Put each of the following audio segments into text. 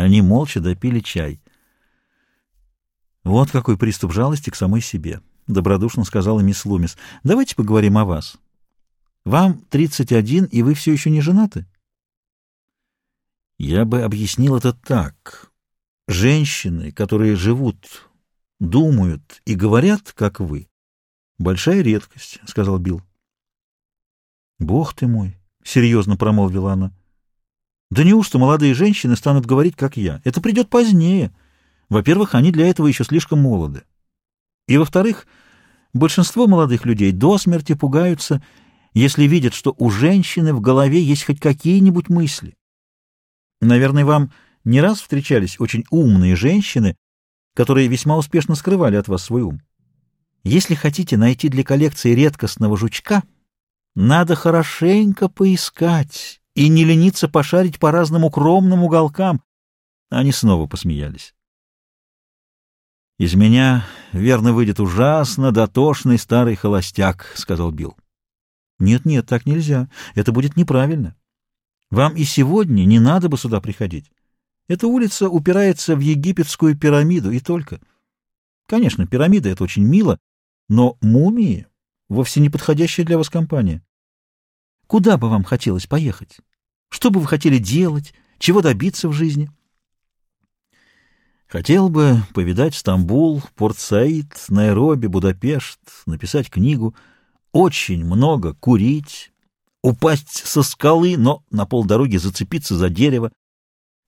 Они молча допили чай. «Вот какой приступ жалости к самой себе», — добродушно сказала мисс Лумис. «Давайте поговорим о вас. Вам 31, и вы все еще не женаты?» Я бы объяснил это так. Женщины, которые живут, думают и говорят, как вы, — большая редкость, — сказал Билл. «Бог ты мой!» — серьезно промолвила она. «Да неужто молодые женщины станут говорить, как я? Это придет позднее. Во-первых, они для этого еще слишком молоды. И, во-вторых, большинство молодых людей до смерти пугаются, если видят, что у женщины в голове есть хоть какие-нибудь мысли. Наверное, вам не раз встречались очень умные женщины, которые весьма успешно скрывали от вас свой ум. Если хотите найти для коллекции редкостного жучка, надо хорошенько поискать и не лениться пошарить по разным укромным уголкам. Они снова посмеялись. «Из меня, верно, выйдет ужасно дотошный старый холостяк», — сказал Билл. «Нет-нет, так нельзя. Это будет неправильно. Вам и сегодня не надо бы сюда приходить. Эта улица упирается в египетскую пирамиду и только. Конечно, пирамида — это очень мило, но мумии — вовсе не подходящая для вас компания. Куда бы вам хотелось поехать? Что бы вы хотели делать? Чего добиться в жизни? Хотел бы повидать Стамбул, Порт-Саид, Найроби, Будапешт, написать книгу, очень много курить, упасть со скалы, но на полдороги зацепиться за дерево.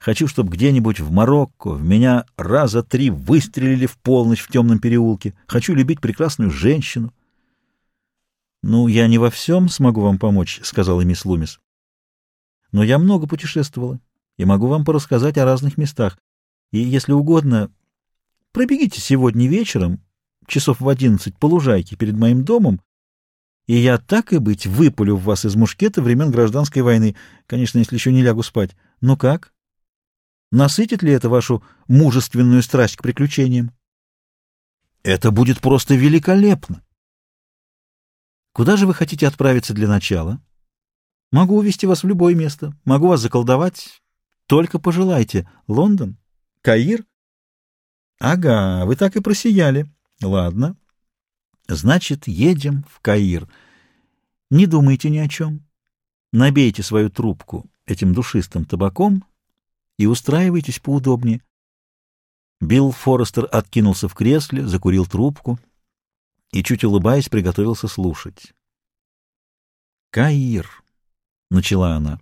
Хочу, чтобы где-нибудь в Марокко в меня раза три выстрелили в полночь в темном переулке. Хочу любить прекрасную женщину. — Ну, я не во всем смогу вам помочь, — сказала мисс Лумис. — Но я много путешествовала и могу вам порассказать о разных местах. И, если угодно, пробегите сегодня вечером, часов в одиннадцать, по лужайке перед моим домом, и я, так и быть, выпалю в вас из мушкета времен гражданской войны, конечно, если еще не лягу спать. Ну как? Насытит ли это вашу мужественную страсть к приключениям? Это будет просто великолепно. Куда же вы хотите отправиться для начала? Могу увезти вас в любое место, могу вас заколдовать. Только пожелайте. Лондон? Каир? Ага, вы так и просияли. Ладно. Значит, едем в Каир. Не думайте ни о чем. Набейте свою трубку этим душистым табаком и устраивайтесь поудобнее. Билл Форестер откинулся в кресле, закурил трубку и, чуть улыбаясь, приготовился слушать. «Каир», — начала она.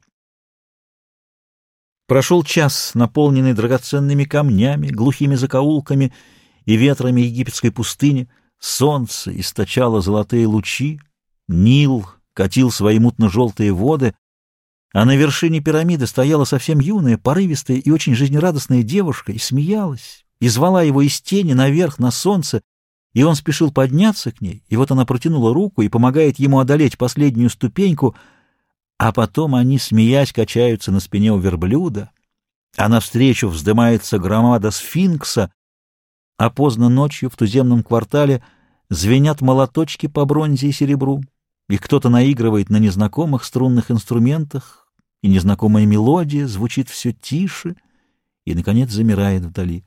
Прошел час, наполненный драгоценными камнями, глухими закоулками и ветрами египетской пустыни — Солнце источало золотые лучи, Нил катил свои мутно-желтые воды, а на вершине пирамиды стояла совсем юная, порывистая и очень жизнерадостная девушка и смеялась, и звала его из тени наверх на солнце, и он спешил подняться к ней, и вот она протянула руку и помогает ему одолеть последнюю ступеньку, а потом они, смеясь, качаются на спине у верблюда, а навстречу вздымается громада сфинкса, а поздно ночью в туземном квартале звенят молоточки по бронзе и серебру, и кто-то наигрывает на незнакомых струнных инструментах, и незнакомая мелодия звучит все тише и, наконец, замирает вдали.